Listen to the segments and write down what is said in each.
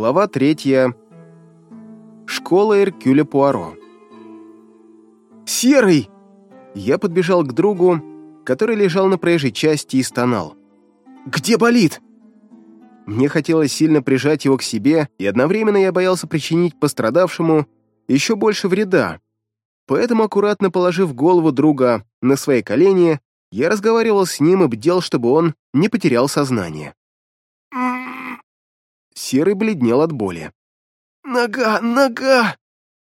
Глава третья. Школа Эркюля Пуаро. «Серый!» Я подбежал к другу, который лежал на проезжей части и стонал. «Где болит?» Мне хотелось сильно прижать его к себе, и одновременно я боялся причинить пострадавшему еще больше вреда. Поэтому, аккуратно положив голову друга на свои колени, я разговаривал с ним и бдел, чтобы он не потерял сознание. Серый бледнел от боли. «Нога, нога!»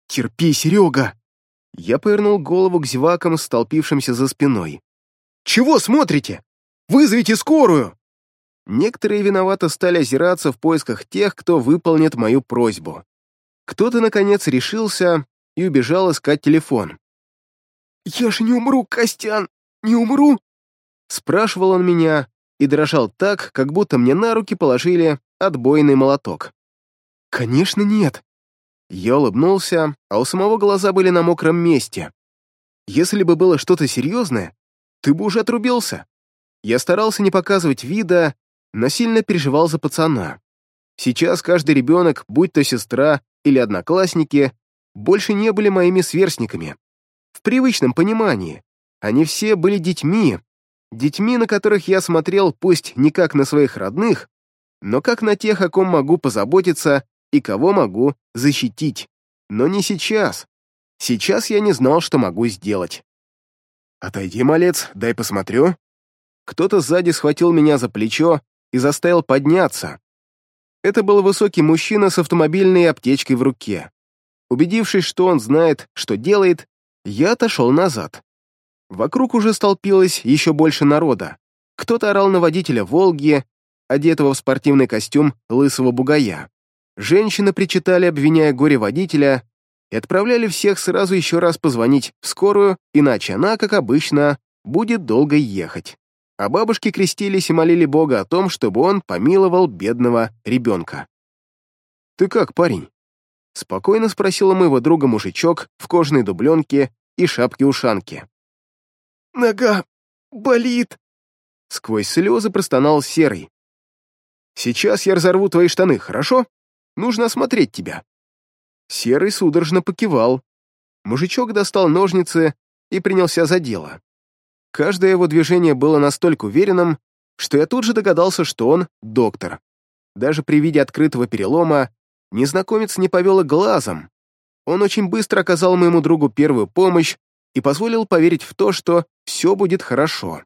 «Терпи, Серега!» Я повернул голову к зевакам, столпившимся за спиной. «Чего смотрите? Вызовите скорую!» Некоторые виновато стали озираться в поисках тех, кто выполнит мою просьбу. Кто-то, наконец, решился и убежал искать телефон. «Я же не умру, Костян, не умру?» Спрашивал он меня и дрожал так, как будто мне на руки положили отбойный молоток. «Конечно нет!» Я улыбнулся, а у самого глаза были на мокром месте. Если бы было что-то серьезное, ты бы уже отрубился. Я старался не показывать вида, но сильно переживал за пацана. Сейчас каждый ребенок, будь то сестра или одноклассники, больше не были моими сверстниками. В привычном понимании. Они все были детьми. Детьми, на которых я смотрел пусть не как на своих родных, но как на тех, о ком могу позаботиться и кого могу защитить. Но не сейчас. Сейчас я не знал, что могу сделать. «Отойди, малец, дай посмотрю». Кто-то сзади схватил меня за плечо и заставил подняться. Это был высокий мужчина с автомобильной аптечкой в руке. Убедившись, что он знает, что делает, я отошел назад. Вокруг уже столпилось еще больше народа. Кто-то орал на водителя «Волги», одетого в спортивный костюм лысого бугая. Женщины причитали, обвиняя горе-водителя, и отправляли всех сразу еще раз позвонить в скорую, иначе она, как обычно, будет долго ехать. А бабушки крестились и молили Бога о том, чтобы он помиловал бедного ребенка. «Ты как, парень?» — спокойно спросила моего друга мужичок в кожаной дубленке и шапке-ушанке. «Нога болит!» Сквозь слезы простонал Серый. «Сейчас я разорву твои штаны, хорошо?» Нужно осмотреть тебя». Серый судорожно покивал. Мужичок достал ножницы и принялся за дело. Каждое его движение было настолько уверенным, что я тут же догадался, что он доктор. Даже при виде открытого перелома незнакомец не повел и глазом. Он очень быстро оказал моему другу первую помощь и позволил поверить в то, что все будет хорошо.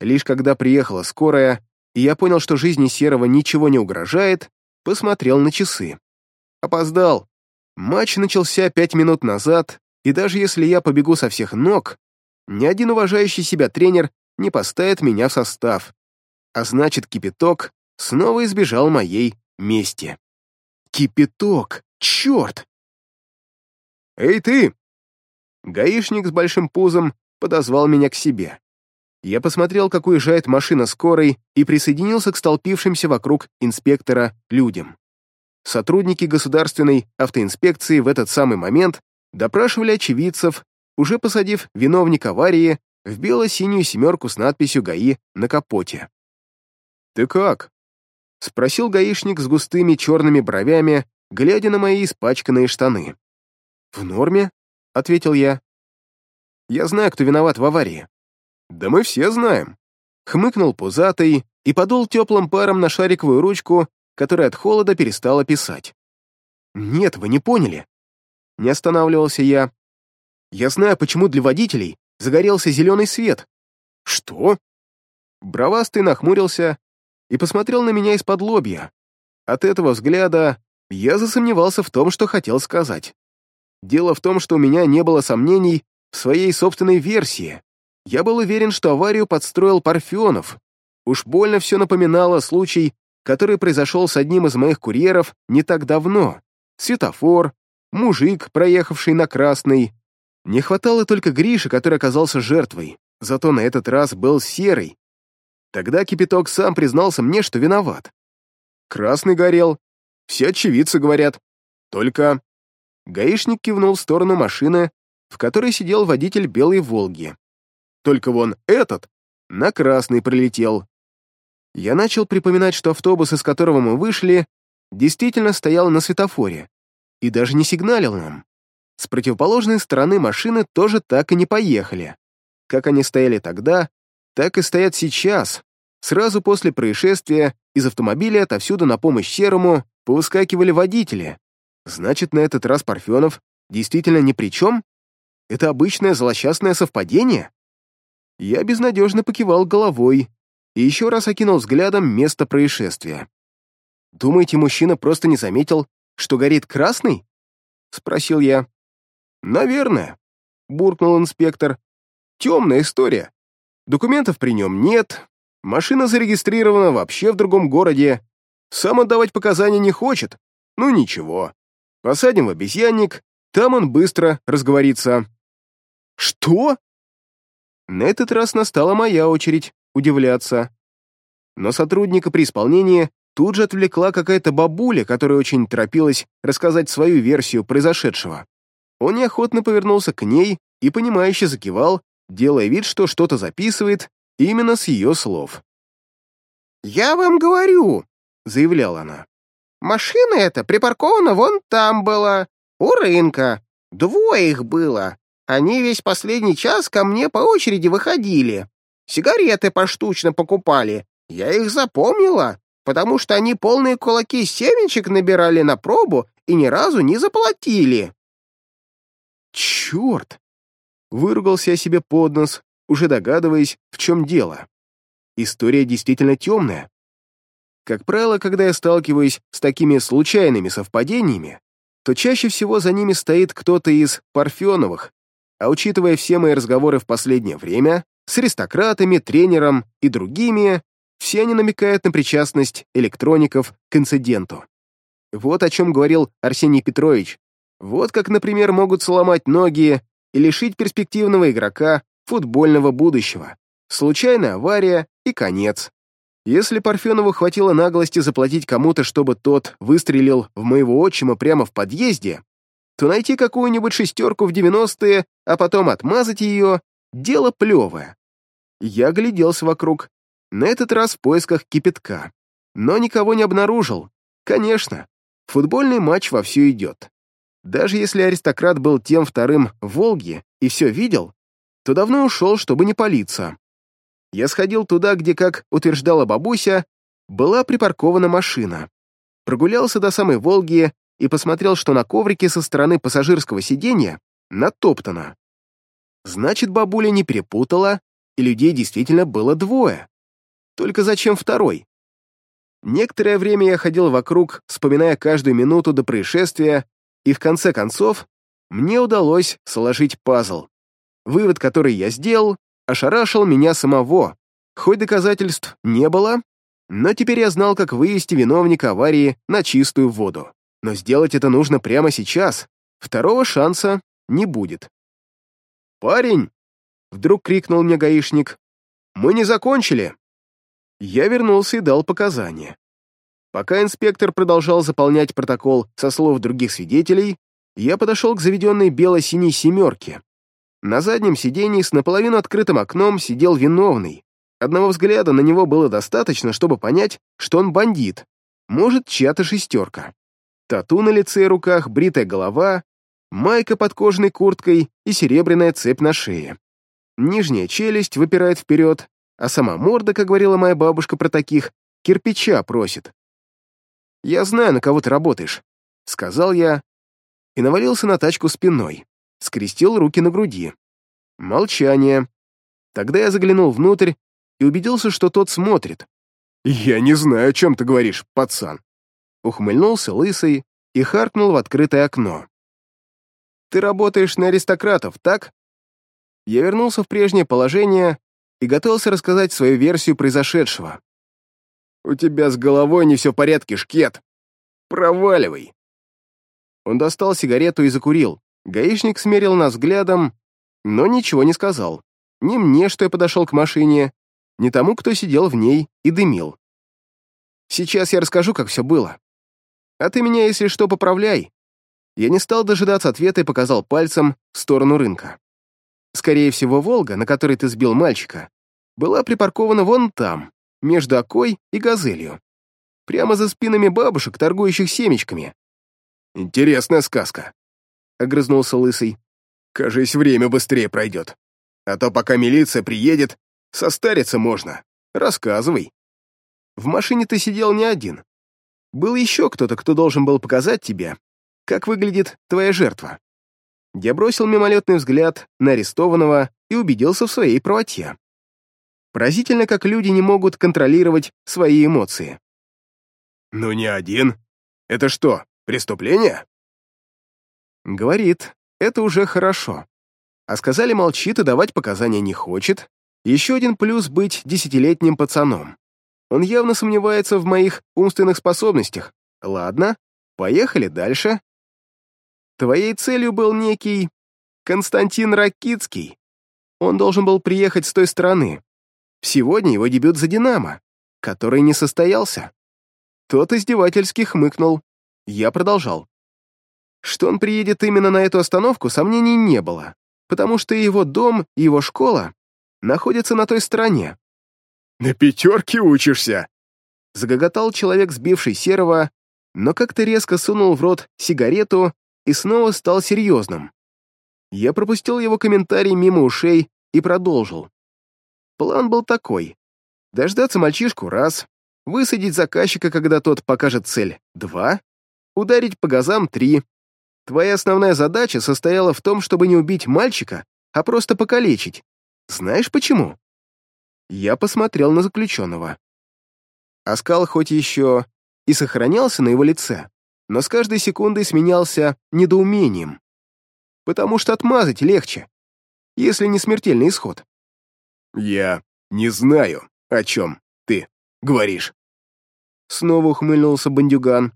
Лишь когда приехала скорая, и я понял, что жизни Серого ничего не угрожает, посмотрел на часы. Опоздал. Матч начался пять минут назад, и даже если я побегу со всех ног, ни один уважающий себя тренер не поставит меня в состав. А значит, кипяток снова избежал моей мести. Кипяток! Черт! «Эй, ты!» Гаишник с большим пузом подозвал меня к себе. Я посмотрел, как уезжает машина скорой, и присоединился к столпившимся вокруг инспектора людям. Сотрудники государственной автоинспекции в этот самый момент допрашивали очевидцев, уже посадив виновника аварии в бело-синюю семерку с надписью «ГАИ» на капоте. «Ты как?» — спросил гаишник с густыми черными бровями, глядя на мои испачканные штаны. «В норме?» — ответил я. «Я знаю, кто виноват в аварии. «Да мы все знаем», — хмыкнул пузатый и подул теплым паром на шариковую ручку, которая от холода перестала писать. «Нет, вы не поняли». Не останавливался я. «Я знаю, почему для водителей загорелся зеленый свет». «Что?» Бровастый нахмурился и посмотрел на меня из-под лобья. От этого взгляда я засомневался в том, что хотел сказать. Дело в том, что у меня не было сомнений в своей собственной версии. Я был уверен, что аварию подстроил Парфенов. Уж больно все напоминало случай, который произошел с одним из моих курьеров не так давно. Светофор, мужик, проехавший на красный. Не хватало только Гриши, который оказался жертвой, зато на этот раз был серый. Тогда Кипяток сам признался мне, что виноват. Красный горел. Все очевидцы говорят. Только... Гаишник кивнул в сторону машины, в которой сидел водитель белой «Волги». Только вон этот на красный прилетел. Я начал припоминать, что автобус, из которого мы вышли, действительно стоял на светофоре и даже не сигналил нам. С противоположной стороны машины тоже так и не поехали. Как они стояли тогда, так и стоят сейчас. Сразу после происшествия из автомобиля отовсюду на помощь Серому повыскакивали водители. Значит, на этот раз Парфенов действительно ни при чем? Это обычное злосчастное совпадение? Я безнадежно покивал головой и еще раз окинул взглядом место происшествия. «Думаете, мужчина просто не заметил, что горит красный?» — спросил я. «Наверное», — буркнул инспектор. «Темная история. Документов при нем нет, машина зарегистрирована вообще в другом городе, сам отдавать показания не хочет. Ну ничего. Посадим в обезьянник, там он быстро разговорится». «Что?» На этот раз настала моя очередь удивляться. Но сотрудника при исполнении тут же отвлекла какая-то бабуля, которая очень торопилась рассказать свою версию произошедшего. Он неохотно повернулся к ней и, понимающе закивал, делая вид, что что-то записывает именно с ее слов. «Я вам говорю», — заявляла она, — «машина эта припаркована вон там была, у рынка. Двое их было. Они весь последний час ко мне по очереди выходили. Сигареты поштучно покупали. Я их запомнила, потому что они полные кулаки семечек набирали на пробу и ни разу не заплатили. Черт! Выругался я себе под нос, уже догадываясь, в чем дело. История действительно темная. Как правило, когда я сталкиваюсь с такими случайными совпадениями, то чаще всего за ними стоит кто-то из Парфеновых, а учитывая все мои разговоры в последнее время с аристократами, тренером и другими, все они намекают на причастность электроников к инциденту. Вот о чем говорил Арсений Петрович. Вот как, например, могут сломать ноги и лишить перспективного игрока футбольного будущего. Случайная авария и конец. Если Парфенову хватило наглости заплатить кому-то, чтобы тот выстрелил в моего отчима прямо в подъезде, то найти какую-нибудь шестерку в 90-е, а потом отмазать ее — дело плевое. Я гляделся вокруг, на этот раз в поисках кипятка, но никого не обнаружил. Конечно, футбольный матч вовсю идет. Даже если аристократ был тем вторым в Волге и все видел, то давно ушел, чтобы не палиться. Я сходил туда, где, как утверждала бабуся, была припаркована машина. Прогулялся до самой Волги и посмотрел, что на коврике со стороны пассажирского сиденья натоптано. Значит, бабуля не перепутала, и людей действительно было двое. Только зачем второй? Некоторое время я ходил вокруг, вспоминая каждую минуту до происшествия, и в конце концов мне удалось сложить пазл. Вывод, который я сделал, ошарашил меня самого. Хоть доказательств не было, но теперь я знал, как вывести виновника аварии на чистую воду. Но сделать это нужно прямо сейчас. Второго шанса не будет. «Парень!» — вдруг крикнул мне гаишник. «Мы не закончили!» Я вернулся и дал показания. Пока инспектор продолжал заполнять протокол со слов других свидетелей, я подошел к заведенной бело-синей семерке. На заднем сидении с наполовину открытым окном сидел виновный. Одного взгляда на него было достаточно, чтобы понять, что он бандит, может, чья-то шестерка. Тату на лице и руках, бритая голова, майка под кожаной курткой и серебряная цепь на шее. Нижняя челюсть выпирает вперед, а сама морда, как говорила моя бабушка про таких, кирпича просит. «Я знаю, на кого ты работаешь», — сказал я и навалился на тачку спиной, скрестил руки на груди. Молчание. Тогда я заглянул внутрь и убедился, что тот смотрит. «Я не знаю, о чем ты говоришь, пацан», ухмыльнулся лысый и харкнул в открытое окно. «Ты работаешь на аристократов, так?» Я вернулся в прежнее положение и готовился рассказать свою версию произошедшего. «У тебя с головой не все в порядке, шкет! Проваливай!» Он достал сигарету и закурил. Гаишник смерил нас взглядом, но ничего не сказал. Ни мне, что я подошел к машине, ни тому, кто сидел в ней и дымил. Сейчас я расскажу, как все было. А ты меня, если что, поправляй. Я не стал дожидаться ответа и показал пальцем в сторону рынка. Скорее всего, «Волга», на которой ты сбил мальчика, была припаркована вон там, между Окой и Газелью. Прямо за спинами бабушек, торгующих семечками. Интересная сказка. Огрызнулся Лысый. Кажись, время быстрее пройдет. А то пока милиция приедет, состариться можно. Рассказывай. В машине ты сидел не один. Был еще кто-то, кто должен был показать тебе, как выглядит твоя жертва. Я бросил мимолетный взгляд на арестованного и убедился в своей правоте. Поразительно, как люди не могут контролировать свои эмоции. «Ну не один. Это что, преступление?» Говорит, это уже хорошо. А сказали молчит и давать показания не хочет. Еще один плюс быть десятилетним пацаном. Он явно сомневается в моих умственных способностях. Ладно, поехали дальше. Твоей целью был некий Константин Ракицкий. Он должен был приехать с той стороны. Сегодня его дебют за «Динамо», который не состоялся. Тот издевательски хмыкнул. Я продолжал. Что он приедет именно на эту остановку, сомнений не было, потому что его дом и его школа находятся на той стороне. «На пятерке учишься!» Загоготал человек, сбивший серого, но как-то резко сунул в рот сигарету и снова стал серьезным. Я пропустил его комментарий мимо ушей и продолжил. План был такой. Дождаться мальчишку — раз, высадить заказчика, когда тот покажет цель — два, ударить по газам — три. Твоя основная задача состояла в том, чтобы не убить мальчика, а просто покалечить. Знаешь почему? Я посмотрел на заключенного. Оскал хоть еще и сохранялся на его лице, но с каждой секундой сменялся недоумением. Потому что отмазать легче, если не смертельный исход. «Я не знаю, о чем ты говоришь». Снова ухмыльнулся бандюган.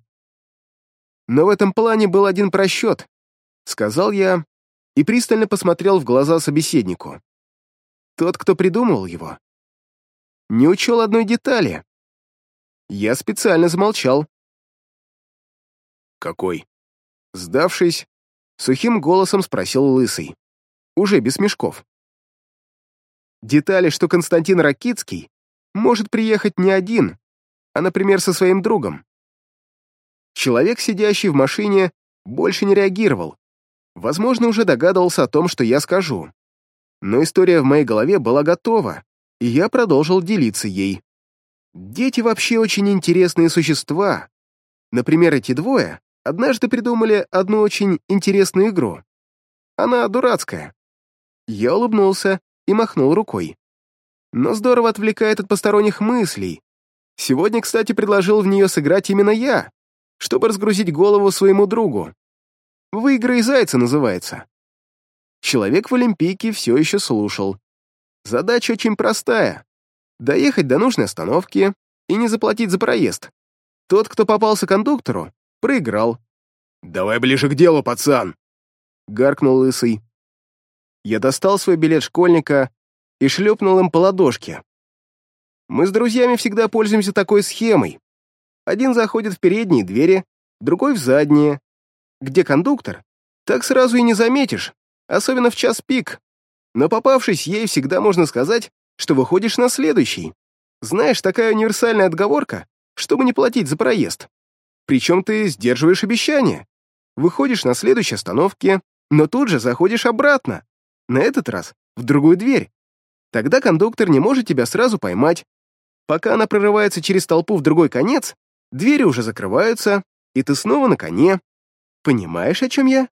Но в этом плане был один просчет, сказал я и пристально посмотрел в глаза собеседнику. Тот, кто придумал его, не учел одной детали. Я специально замолчал, «Какой?» Сдавшись, сухим голосом спросил Лысый. Уже без мешков. Детали, что Константин Ракицкий может приехать не один, а, например, со своим другом. Человек, сидящий в машине, больше не реагировал. Возможно, уже догадывался о том, что я скажу. Но история в моей голове была готова, и я продолжил делиться ей. Дети вообще очень интересные существа. Например, эти двое однажды придумали одну очень интересную игру. Она дурацкая. Я улыбнулся и махнул рукой. Но здорово отвлекает от посторонних мыслей. Сегодня, кстати, предложил в нее сыграть именно я, чтобы разгрузить голову своему другу. «Выиграй зайца» называется. Человек в Олимпийке все еще слушал. Задача очень простая. Доехать до нужной остановки и не заплатить за проезд. Тот, кто попался кондуктору, Проиграл. «Давай ближе к делу, пацан!» — гаркнул Лысый. Я достал свой билет школьника и шлепнул им по ладошке. Мы с друзьями всегда пользуемся такой схемой. Один заходит в передние двери, другой в задние. Где кондуктор? Так сразу и не заметишь, особенно в час пик. Но попавшись ей, всегда можно сказать, что выходишь на следующий. Знаешь, такая универсальная отговорка, чтобы не платить за проезд. Причем ты сдерживаешь обещание. Выходишь на следующей остановке, но тут же заходишь обратно. На этот раз в другую дверь. Тогда кондуктор не может тебя сразу поймать. Пока она прорывается через толпу в другой конец, двери уже закрываются, и ты снова на коне. Понимаешь, о чем я?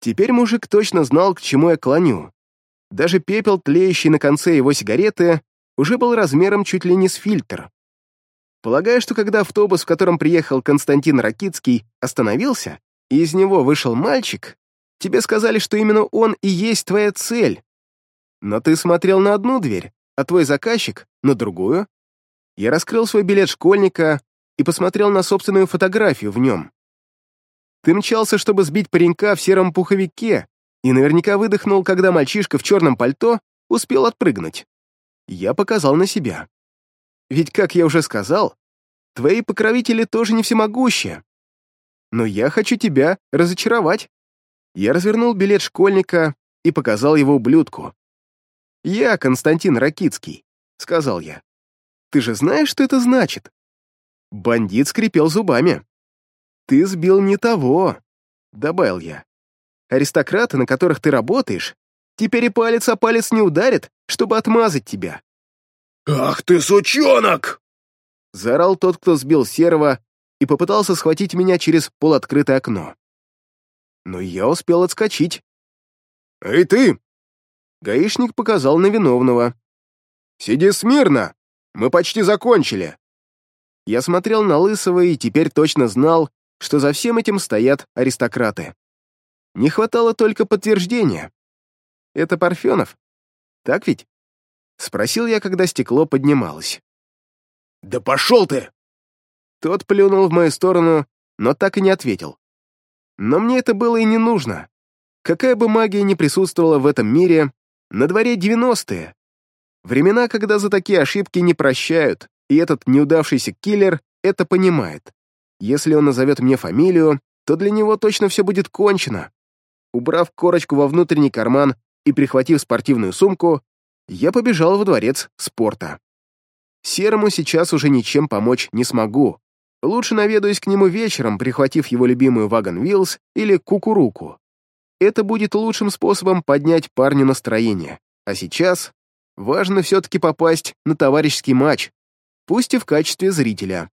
Теперь мужик точно знал, к чему я клоню. Даже пепел, тлеющий на конце его сигареты, уже был размером чуть ли не с фильтр. Полагаю, что когда автобус, в котором приехал Константин Ракицкий, остановился, и из него вышел мальчик, тебе сказали, что именно он и есть твоя цель. Но ты смотрел на одну дверь, а твой заказчик — на другую. Я раскрыл свой билет школьника и посмотрел на собственную фотографию в нем. Ты мчался, чтобы сбить паренька в сером пуховике, и наверняка выдохнул, когда мальчишка в черном пальто успел отпрыгнуть. Я показал на себя. Ведь, как я уже сказал, твои покровители тоже не всемогущие. Но я хочу тебя разочаровать. Я развернул билет школьника и показал его ублюдку. «Я Константин Ракицкий», — сказал я. «Ты же знаешь, что это значит?» Бандит скрипел зубами. «Ты сбил не того», — добавил я. «Аристократы, на которых ты работаешь, теперь и палец о палец не ударят, чтобы отмазать тебя». «Ах ты, сучонок!» Заорал тот, кто сбил Серого, и попытался схватить меня через полоткрытое окно. Но я успел отскочить. «Эй ты!» Гаишник показал на виновного. «Сиди смирно! Мы почти закончили!» Я смотрел на Лысого и теперь точно знал, что за всем этим стоят аристократы. Не хватало только подтверждения. Это Парфенов? Так ведь? Спросил я, когда стекло поднималось. «Да пошел ты!» Тот плюнул в мою сторону, но так и не ответил. Но мне это было и не нужно. Какая бы магия ни присутствовала в этом мире, на дворе 90-е. Времена, когда за такие ошибки не прощают, и этот неудавшийся киллер это понимает. Если он назовет мне фамилию, то для него точно все будет кончено. Убрав корочку во внутренний карман и прихватив спортивную сумку, я побежал во дворец спорта. Серому сейчас уже ничем помочь не смогу. Лучше наведаюсь к нему вечером, прихватив его любимую Вагон Виллс или Кукуруку. Это будет лучшим способом поднять парню настроение. А сейчас важно все-таки попасть на товарищеский матч, пусть и в качестве зрителя.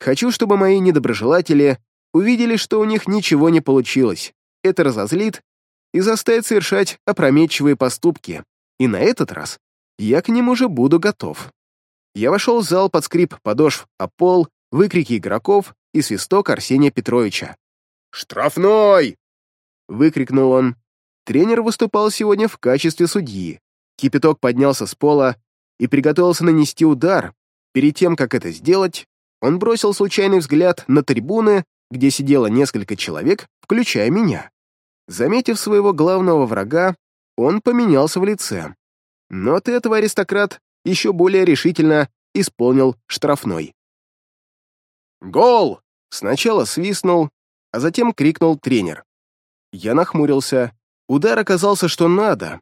Хочу, чтобы мои недоброжелатели увидели, что у них ничего не получилось. Это разозлит и заставит совершать опрометчивые поступки. И на этот раз я к ним уже буду готов. Я вошел в зал под скрип подошв о пол, выкрики игроков и свисток Арсения Петровича. «Штрафной!» — выкрикнул он. Тренер выступал сегодня в качестве судьи. Кипяток поднялся с пола и приготовился нанести удар. Перед тем, как это сделать, он бросил случайный взгляд на трибуны, где сидело несколько человек, включая меня. Заметив своего главного врага, он поменялся в лице. Но от этого аристократ еще более решительно исполнил штрафной. «Гол!» — сначала свистнул, а затем крикнул тренер. Я нахмурился. Удар оказался что надо.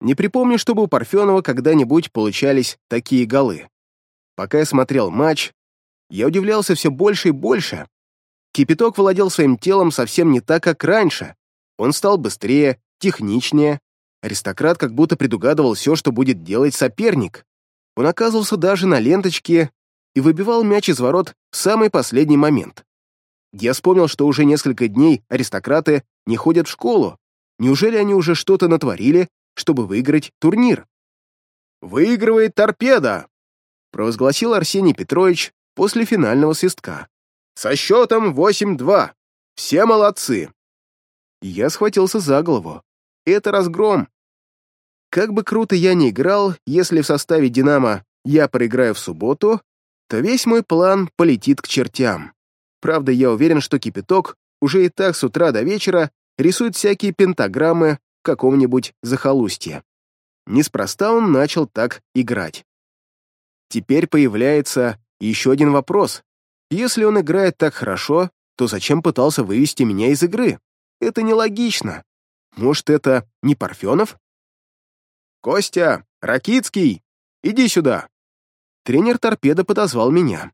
Не припомню, чтобы у Парфенова когда-нибудь получались такие голы. Пока я смотрел матч, я удивлялся все больше и больше. Кипяток владел своим телом совсем не так, как раньше. Он стал быстрее, техничнее. Аристократ как будто предугадывал все, что будет делать соперник. Он оказывался даже на ленточке и выбивал мяч из ворот в самый последний момент. Я вспомнил, что уже несколько дней аристократы не ходят в школу. Неужели они уже что-то натворили, чтобы выиграть турнир? «Выигрывает торпеда!» провозгласил Арсений Петрович после финального свистка. «Со счетом 8-2. Все молодцы!» Я схватился за голову. Это разгром. Как бы круто я ни играл, если в составе «Динамо» я проиграю в субботу, то весь мой план полетит к чертям. Правда, я уверен, что кипяток уже и так с утра до вечера рисует всякие пентаграммы в каком-нибудь захолустье. Неспроста он начал так играть. Теперь появляется еще один вопрос. Если он играет так хорошо, то зачем пытался вывести меня из игры? Это нелогично. Может, это не Парфенов? «Костя! Ракицкий! Иди сюда!» Тренер торпеда подозвал меня.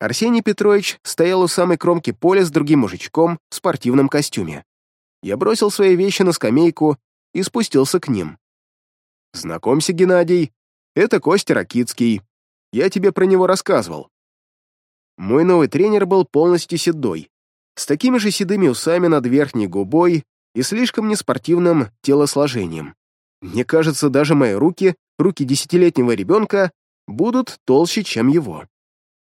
Арсений Петрович стоял у самой кромки поля с другим мужичком в спортивном костюме. Я бросил свои вещи на скамейку и спустился к ним. «Знакомься, Геннадий, это Костя Ракицкий, я тебе про него рассказывал. Мой новый тренер был полностью седой, с такими же седыми усами над верхней губой и слишком неспортивным телосложением. Мне кажется, даже мои руки, руки десятилетнего ребенка, будут толще, чем его.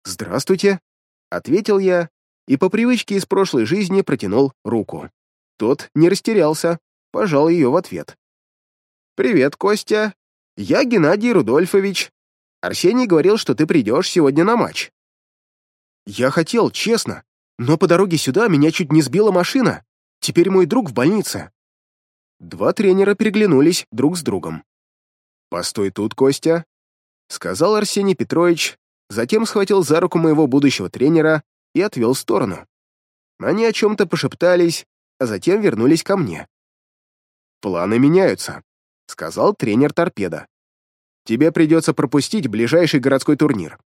«Здравствуйте», — ответил я и по привычке из прошлой жизни протянул руку. Тот не растерялся, пожал ее в ответ. «Привет, Костя. Я Геннадий Рудольфович, Арсений говорил, что ты придешь сегодня на матч. Я хотел, честно, но по дороге сюда меня чуть не сбила машина. Теперь мой друг в больнице. Два тренера переглянулись друг с другом. «Постой тут, Костя», — сказал Арсений Петрович, затем схватил за руку моего будущего тренера и отвел в сторону. Они о чем-то пошептались, а затем вернулись ко мне. «Планы меняются», — сказал тренер торпеда. Тебе придется пропустить ближайший городской турнир».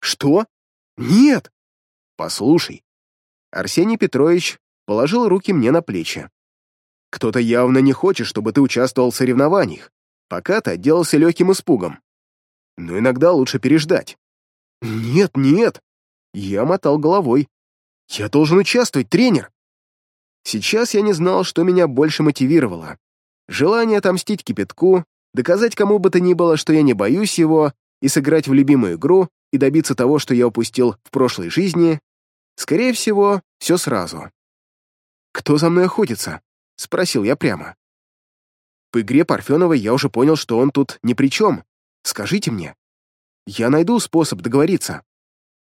«Что?» Нет! Послушай. Арсений Петрович положил руки мне на плечи. Кто-то явно не хочет, чтобы ты участвовал в соревнованиях, пока ты отделался легким испугом. Но иногда лучше переждать. Нет, нет. Я мотал головой. Я должен участвовать, тренер. Сейчас я не знал, что меня больше мотивировало. Желание отомстить кипятку, доказать кому бы то ни было, что я не боюсь его, и сыграть в любимую игру, и добиться того, что я упустил в прошлой жизни, скорее всего, все сразу. «Кто за мной охотится?» — спросил я прямо. «По игре Парфеновой я уже понял, что он тут ни при чем. Скажите мне. Я найду способ договориться».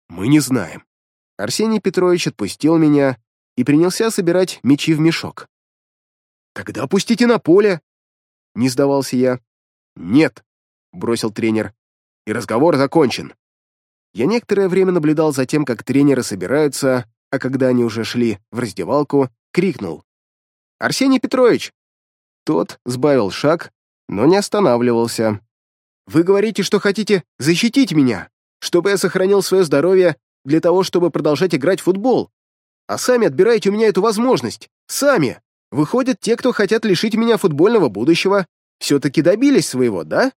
«Мы не знаем». Арсений Петрович отпустил меня и принялся собирать мечи в мешок. «Тогда пустите на поле!» Не сдавался я. «Нет», — бросил тренер, — «и разговор закончен». Я некоторое время наблюдал за тем, как тренеры собираются, а когда они уже шли в раздевалку, крикнул. «Арсений Петрович!» Тот сбавил шаг, но не останавливался. «Вы говорите, что хотите защитить меня, чтобы я сохранил свое здоровье для того, чтобы продолжать играть в футбол. А сами отбираете у меня эту возможность. Сами! Выходят, те, кто хотят лишить меня футбольного будущего, все-таки добились своего, да?